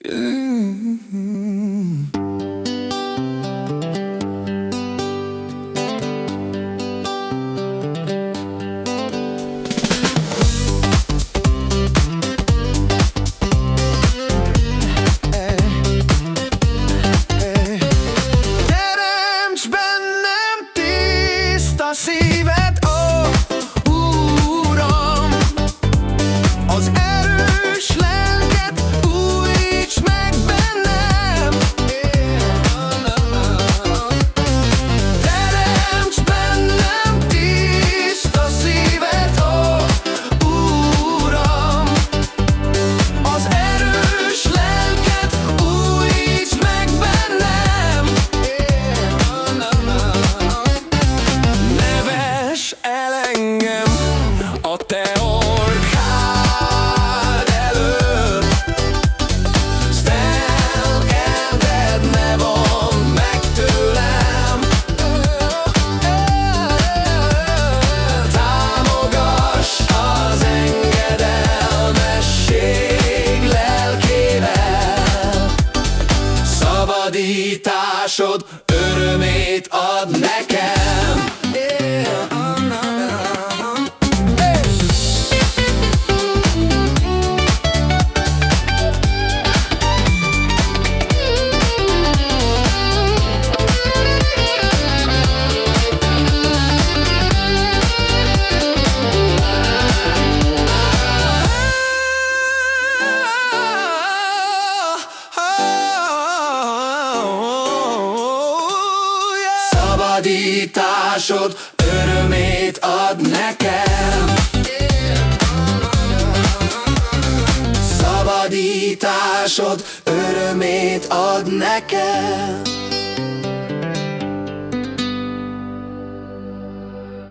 Yeah. újításod örömét ad nekem. Hódításod örömét ad nekem. Szabadításod örömét ad nekem.